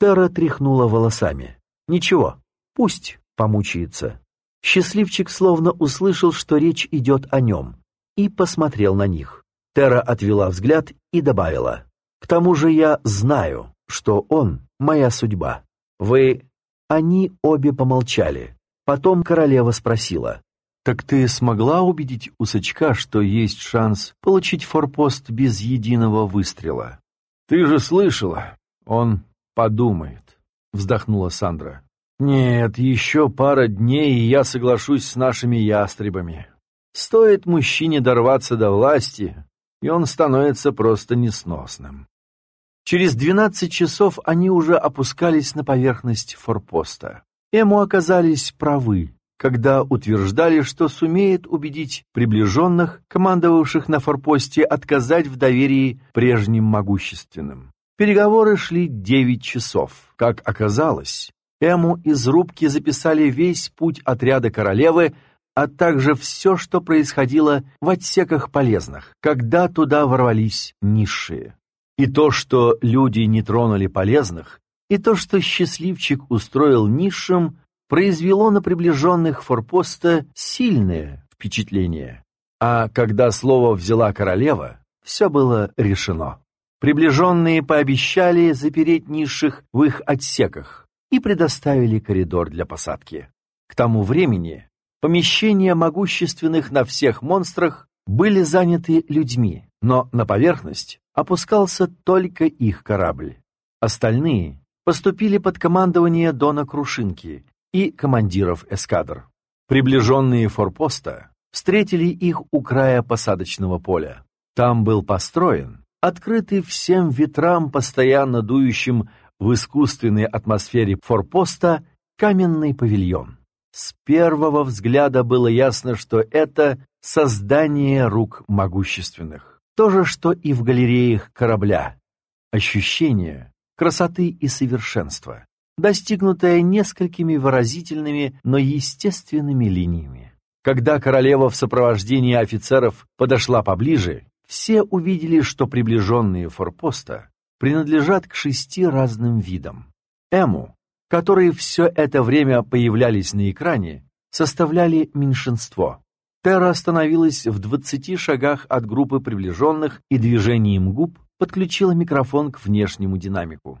Тера тряхнула волосами. «Ничего, пусть помучается». Счастливчик словно услышал, что речь идет о нем, и посмотрел на них. Тера отвела взгляд и добавила. «К тому же я знаю, что он — моя судьба. Вы...» Они обе помолчали. Потом королева спросила. «Так ты смогла убедить Усачка, что есть шанс получить форпост без единого выстрела?» «Ты же слышала, он подумает», — вздохнула Сандра. «Нет, еще пара дней, и я соглашусь с нашими ястребами. Стоит мужчине дорваться до власти, и он становится просто несносным». Через двенадцать часов они уже опускались на поверхность форпоста. Эму оказались правы, когда утверждали, что сумеет убедить приближенных, командовавших на форпосте, отказать в доверии прежним могущественным. Переговоры шли девять часов. Как оказалось, Эму из рубки записали весь путь отряда королевы, а также все, что происходило в отсеках полезных, когда туда ворвались низшие. И то, что люди не тронули полезных, и то, что счастливчик устроил низшим, произвело на приближенных форпоста сильное впечатление. А когда слово взяла королева, все было решено. Приближенные пообещали запереть низших в их отсеках и предоставили коридор для посадки. К тому времени помещения могущественных на всех монстрах были заняты людьми, но на поверхность опускался только их корабль. Остальные поступили под командование Дона Крушинки и командиров эскадр. Приближенные форпоста встретили их у края посадочного поля. Там был построен, открытый всем ветрам, постоянно дующим в искусственной атмосфере форпоста, каменный павильон. С первого взгляда было ясно, что это создание рук могущественных. То же, что и в галереях корабля. Ощущение красоты и совершенства, достигнутое несколькими выразительными, но естественными линиями. Когда королева в сопровождении офицеров подошла поближе, все увидели, что приближенные форпоста принадлежат к шести разным видам. Эму, которые все это время появлялись на экране, составляли меньшинство. Терра остановилась в двадцати шагах от группы приближенных и движением губ подключила микрофон к внешнему динамику.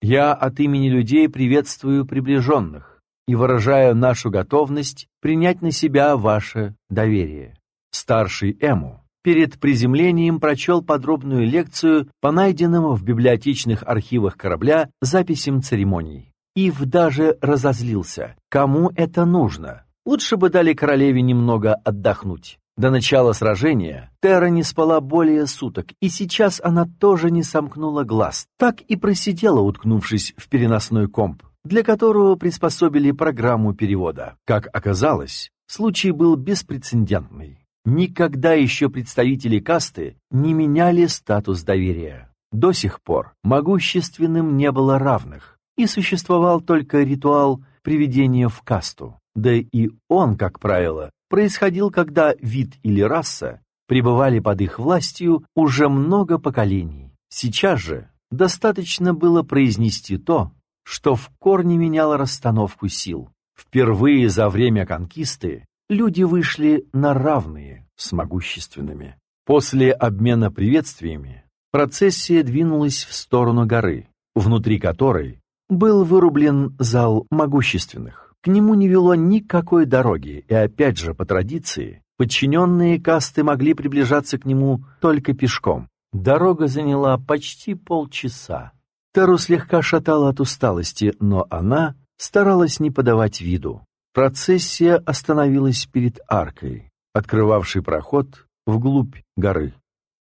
«Я от имени людей приветствую приближенных и выражаю нашу готовность принять на себя ваше доверие». Старший Эму перед приземлением прочел подробную лекцию по найденным в библиотечных архивах корабля записям церемоний. Ив даже разозлился. Кому это нужно? Лучше бы дали королеве немного отдохнуть. До начала сражения Терра не спала более суток, и сейчас она тоже не сомкнула глаз. Так и просидела, уткнувшись в переносной комп, для которого приспособили программу перевода. Как оказалось, случай был беспрецедентный. Никогда еще представители касты не меняли статус доверия. До сих пор могущественным не было равных, и существовал только ритуал приведения в касту. Да и он, как правило, происходил, когда вид или раса пребывали под их властью уже много поколений. Сейчас же достаточно было произнести то, что в корне меняло расстановку сил. Впервые за время конкисты люди вышли на равные с могущественными. После обмена приветствиями процессия двинулась в сторону горы, внутри которой был вырублен зал могущественных. К нему не вело никакой дороги, и опять же, по традиции, подчиненные касты могли приближаться к нему только пешком. Дорога заняла почти полчаса. Тару слегка шатала от усталости, но она старалась не подавать виду. Процессия остановилась перед аркой, открывавшей проход вглубь горы.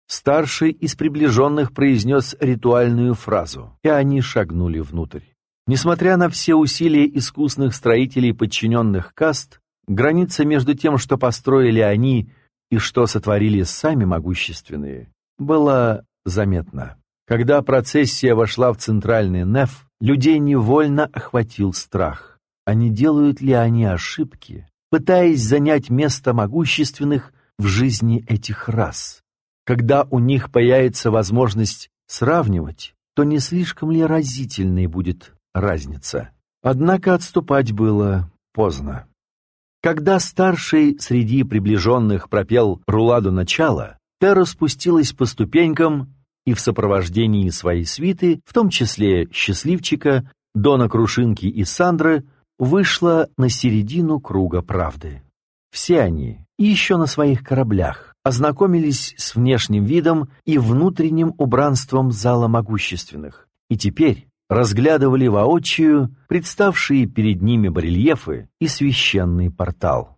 Старший из приближенных произнес ритуальную фразу, и они шагнули внутрь. Несмотря на все усилия искусных строителей подчиненных каст, граница между тем, что построили они и что сотворили сами могущественные, была заметна. Когда процессия вошла в центральный неф, людей невольно охватил страх. А не делают ли они ошибки, пытаясь занять место могущественных в жизни этих рас? Когда у них появится возможность сравнивать, то не слишком ли разительной будет разница. Однако отступать было поздно. Когда старший среди приближенных пропел руладу начала, Терра спустилась по ступенькам и в сопровождении своей свиты, в том числе Счастливчика, Дона Крушинки и Сандры, вышла на середину круга правды. Все они, еще на своих кораблях, ознакомились с внешним видом и внутренним убранством зала могущественных, и теперь разглядывали воочию представшие перед ними барельефы и священный портал.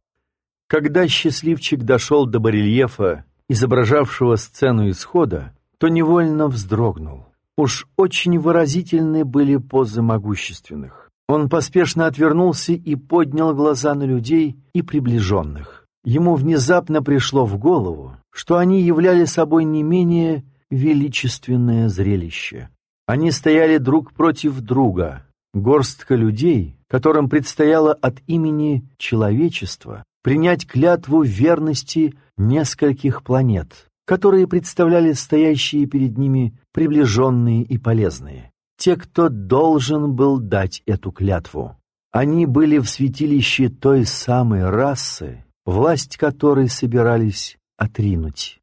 Когда счастливчик дошел до барельефа, изображавшего сцену исхода, то невольно вздрогнул. Уж очень выразительны были позы могущественных. Он поспешно отвернулся и поднял глаза на людей и приближенных. Ему внезапно пришло в голову, что они являли собой не менее величественное зрелище. Они стояли друг против друга, горстка людей, которым предстояло от имени человечества принять клятву верности нескольких планет, которые представляли стоящие перед ними приближенные и полезные. Те, кто должен был дать эту клятву. Они были в святилище той самой расы, власть которой собирались отринуть.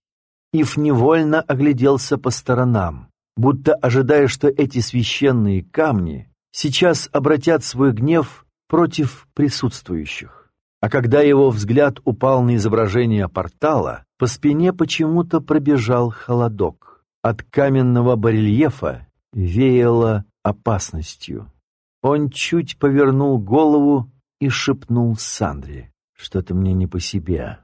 Ив невольно огляделся по сторонам, будто ожидая, что эти священные камни сейчас обратят свой гнев против присутствующих. А когда его взгляд упал на изображение портала, по спине почему-то пробежал холодок. От каменного барельефа веяло опасностью. Он чуть повернул голову и шепнул Сандре. «Что-то мне не по себе.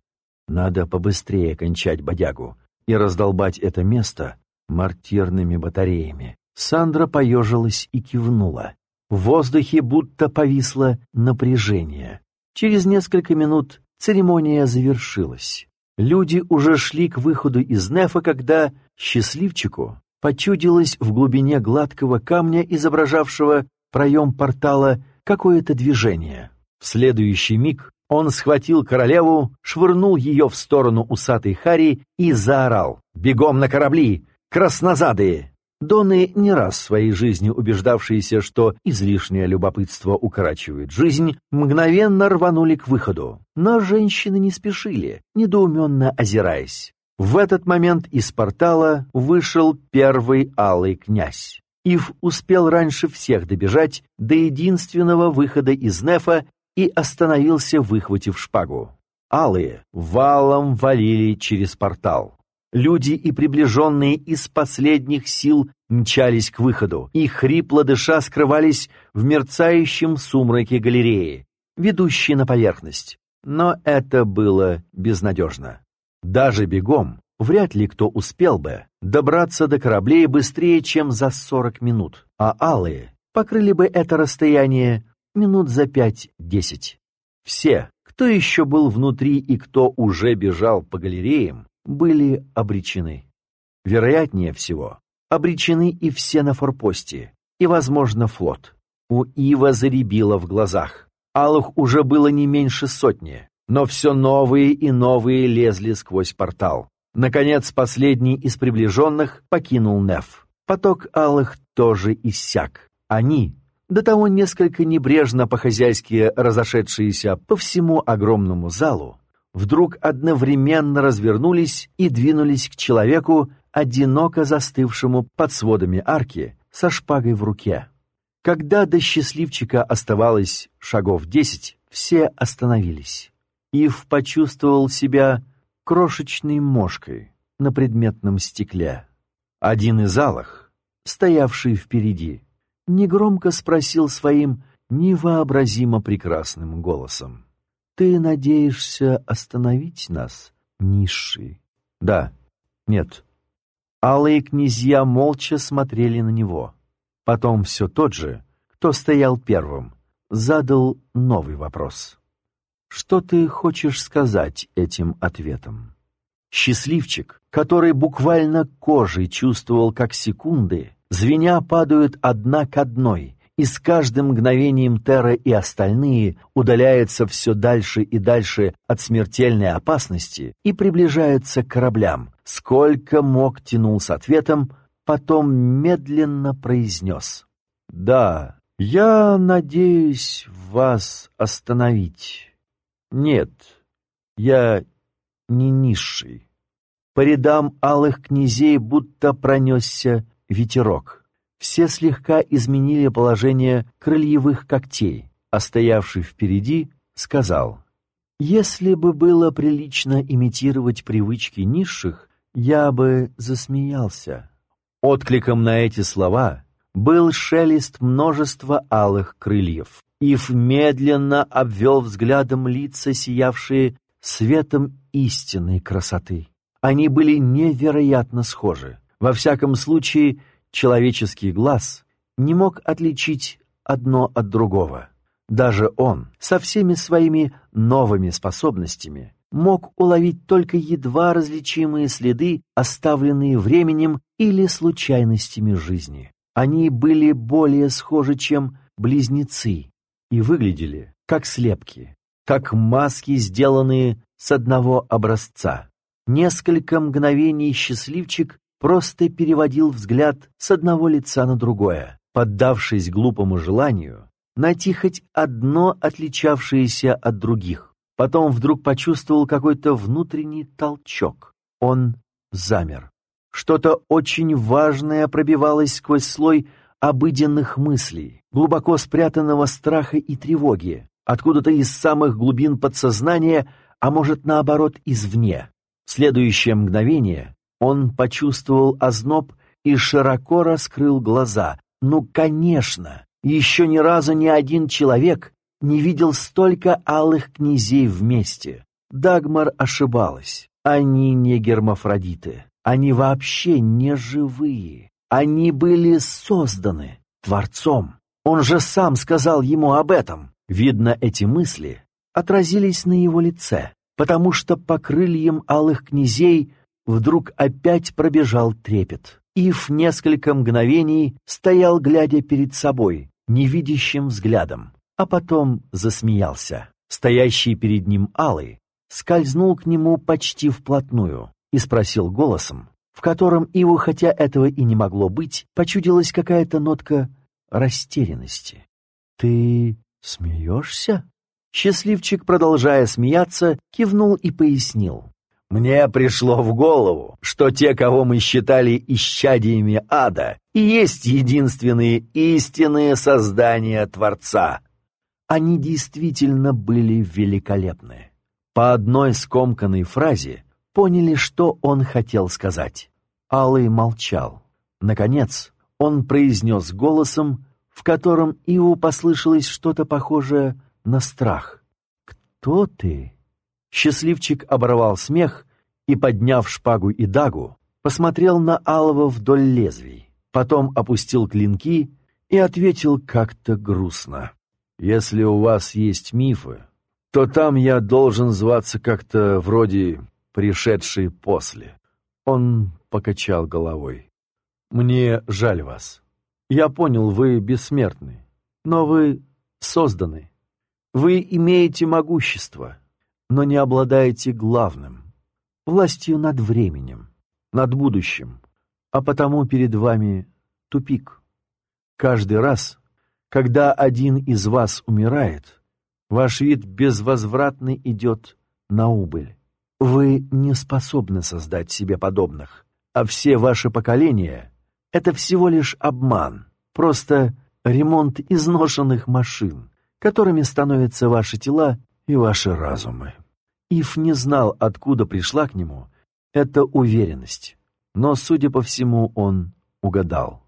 Надо побыстрее кончать бодягу и раздолбать это место, мортирными батареями. Сандра поежилась и кивнула. В воздухе будто повисло напряжение. Через несколько минут церемония завершилась. Люди уже шли к выходу из Нефа, когда счастливчику почудилось в глубине гладкого камня, изображавшего проем портала, какое-то движение. В следующий миг он схватил королеву, швырнул ее в сторону усатой Хари и заорал «Бегом на корабли! Краснозадые!» Доны, не раз в своей жизни убеждавшиеся, что излишнее любопытство укорачивает жизнь, мгновенно рванули к выходу. Но женщины не спешили, недоуменно озираясь. В этот момент из портала вышел первый алый князь. Ив успел раньше всех добежать до единственного выхода из Нефа и остановился, выхватив шпагу. Алые валом валили через портал. Люди и приближенные из последних сил мчались к выходу, и хрипло дыша скрывались в мерцающем сумраке галереи, ведущей на поверхность. Но это было безнадежно. Даже бегом вряд ли кто успел бы добраться до кораблей быстрее, чем за сорок минут, а алые покрыли бы это расстояние минут за пять-десять. Все, кто еще был внутри и кто уже бежал по галереям, были обречены. Вероятнее всего, обречены и все на форпосте, и, возможно, флот. У Ива заребило в глазах. Алых уже было не меньше сотни, но все новые и новые лезли сквозь портал. Наконец, последний из приближенных покинул Неф. Поток алых тоже иссяк. Они, до того несколько небрежно по-хозяйски разошедшиеся по всему огромному залу, вдруг одновременно развернулись и двинулись к человеку, одиноко застывшему под сводами арки со шпагой в руке. Когда до счастливчика оставалось шагов десять, все остановились. Ив почувствовал себя крошечной мошкой на предметном стекле. Один из алых, стоявший впереди, негромко спросил своим невообразимо прекрасным голосом. Ты надеешься остановить нас, низший? Да. Нет. Алые князья молча смотрели на него. Потом все тот же, кто стоял первым, задал новый вопрос. Что ты хочешь сказать этим ответом? Счастливчик, который буквально кожей чувствовал, как секунды, звеня падают одна к одной, и с каждым мгновением Терра и остальные удаляются все дальше и дальше от смертельной опасности и приближаются к кораблям. Сколько мог тянул с ответом, потом медленно произнес. «Да, я надеюсь вас остановить. Нет, я не низший». По рядам алых князей будто пронесся ветерок. Все слегка изменили положение крыльевых когтей, а стоявший впереди сказал, «Если бы было прилично имитировать привычки низших, я бы засмеялся». Откликом на эти слова был шелест множества алых крыльев. Ив медленно обвел взглядом лица, сиявшие светом истинной красоты. Они были невероятно схожи. Во всяком случае, человеческий глаз не мог отличить одно от другого. Даже он, со всеми своими новыми способностями, мог уловить только едва различимые следы, оставленные временем или случайностями жизни. Они были более схожи, чем близнецы, и выглядели как слепки, как маски, сделанные с одного образца. Несколько мгновений счастливчик просто переводил взгляд с одного лица на другое, поддавшись глупому желанию найти хоть одно отличавшееся от других. Потом вдруг почувствовал какой-то внутренний толчок. Он замер. Что-то очень важное пробивалось сквозь слой обыденных мыслей, глубоко спрятанного страха и тревоги, откуда-то из самых глубин подсознания, а может, наоборот, извне. В следующее мгновение он почувствовал озноб и широко раскрыл глаза. Ну, конечно, еще ни разу ни один человек не видел столько алых князей вместе. Дагмар ошибалась. Они не гермафродиты. Они вообще не живые. Они были созданы Творцом. Он же сам сказал ему об этом. Видно, эти мысли отразились на его лице, потому что по крыльям алых князей вдруг опять пробежал трепет. Ив несколько мгновений стоял, глядя перед собой, невидящим взглядом, а потом засмеялся. Стоящий перед ним Алый скользнул к нему почти вплотную и спросил голосом, в котором Иву, хотя этого и не могло быть, почудилась какая-то нотка растерянности. «Ты смеешься?» Счастливчик, продолжая смеяться, кивнул и пояснил. Мне пришло в голову, что те, кого мы считали исчадиями ада, и есть единственные истинные создания Творца. Они действительно были великолепны. По одной скомканной фразе поняли, что он хотел сказать. Алый молчал. Наконец, он произнес голосом, в котором Иву послышалось что-то похожее на страх. «Кто ты?» Счастливчик оборвал смех и, подняв шпагу и дагу, посмотрел на Алова вдоль лезвий, потом опустил клинки и ответил как-то грустно. «Если у вас есть мифы, то там я должен зваться как-то вроде «пришедший после». Он покачал головой. «Мне жаль вас. Я понял, вы бессмертны, но вы созданы. Вы имеете могущество, но не обладаете главным — властью над временем, над будущим, а потому перед вами тупик. Каждый раз, когда один из вас умирает, ваш вид безвозвратно идет на убыль. Вы не способны создать себе подобных, а все ваши поколения — это всего лишь обман, просто ремонт изношенных машин, которыми становятся ваши тела и ваши разумы. Ив не знал, откуда пришла к нему эта уверенность, но, судя по всему, он угадал.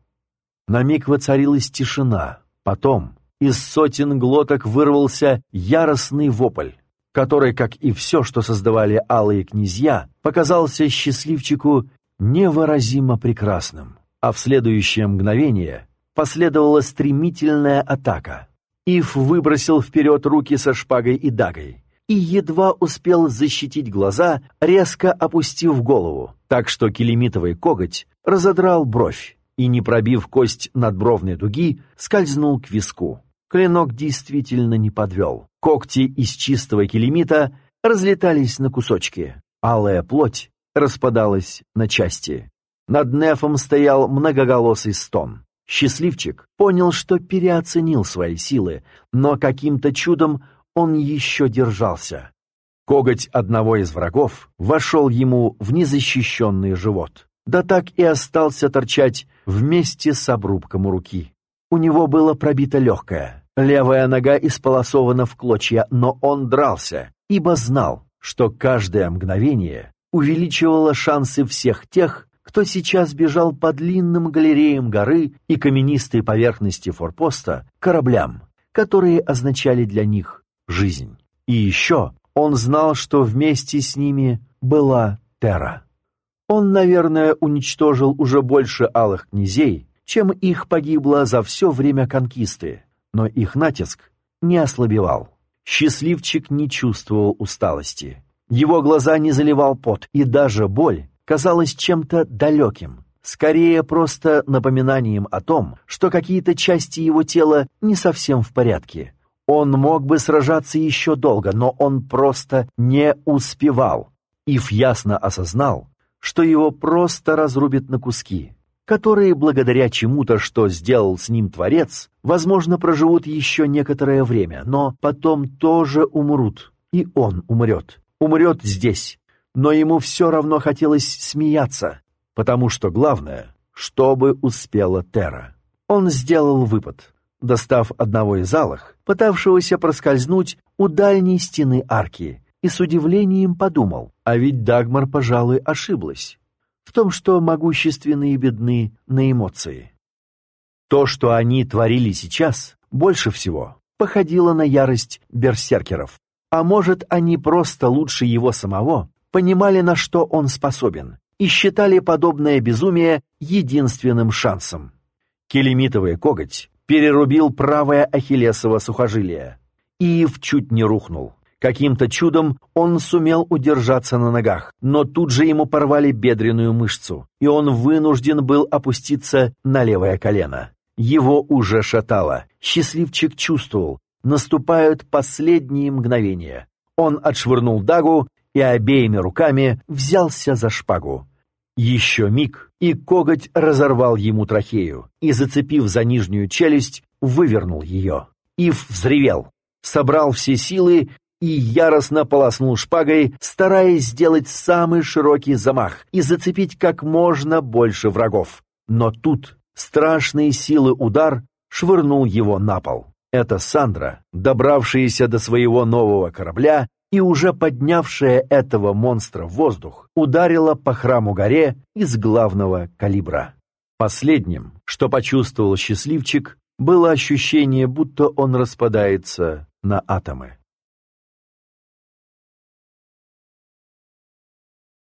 На миг воцарилась тишина, потом из сотен глоток вырвался яростный вопль, который, как и все, что создавали алые князья, показался счастливчику невыразимо прекрасным, а в следующее мгновение последовала стремительная атака. Ив выбросил вперед руки со шпагой и дагой и едва успел защитить глаза, резко опустив голову, так что килимитовый коготь разодрал бровь и, не пробив кость надбровной дуги, скользнул к виску. Клинок действительно не подвел. Когти из чистого килимита разлетались на кусочки. Алая плоть распадалась на части. Над Нефом стоял многоголосый стон. Счастливчик понял, что переоценил свои силы, но каким-то чудом он еще держался. Коготь одного из врагов вошел ему в незащищенный живот, да так и остался торчать вместе с обрубком руки. У него было пробито легкое, левая нога исполосована в клочья, но он дрался, ибо знал, что каждое мгновение увеличивало шансы всех тех, кто сейчас бежал по длинным галереям горы и каменистой поверхности форпоста кораблям, которые означали для них жизнь. И еще он знал, что вместе с ними была Терра. Он, наверное, уничтожил уже больше алых князей, чем их погибло за все время конкисты, но их натиск не ослабевал. Счастливчик не чувствовал усталости. Его глаза не заливал пот, и даже боль казалась чем-то далеким, скорее просто напоминанием о том, что какие-то части его тела не совсем в порядке. Он мог бы сражаться еще долго, но он просто не успевал. Ив ясно осознал, что его просто разрубят на куски, которые, благодаря чему-то, что сделал с ним Творец, возможно, проживут еще некоторое время, но потом тоже умрут, и он умрет. Умрет здесь. Но ему все равно хотелось смеяться, потому что главное, чтобы успела Тера. Он сделал выпад, достав одного из алых, пытавшегося проскользнуть у дальней стены арки, и с удивлением подумал, а ведь Дагмар, пожалуй, ошиблась в том, что могущественные бедны на эмоции. То, что они творили сейчас, больше всего походило на ярость берсеркеров. А может, они просто лучше его самого понимали, на что он способен, и считали подобное безумие единственным шансом. Келемитовый коготь перерубил правое ахиллесово сухожилие. Иев чуть не рухнул. Каким-то чудом он сумел удержаться на ногах, но тут же ему порвали бедренную мышцу, и он вынужден был опуститься на левое колено. Его уже шатало. Счастливчик чувствовал, наступают последние мгновения. Он отшвырнул дагу и обеими руками взялся за шпагу. Еще миг, и коготь разорвал ему трахею, и, зацепив за нижнюю челюсть, вывернул ее. Ив взревел, собрал все силы и яростно полоснул шпагой, стараясь сделать самый широкий замах и зацепить как можно больше врагов. Но тут страшные силы удар швырнул его на пол. Это Сандра, добравшаяся до своего нового корабля и уже поднявшая этого монстра в воздух, ударила по храму горе из главного калибра. Последним, что почувствовал счастливчик, было ощущение, будто он распадается на атомы.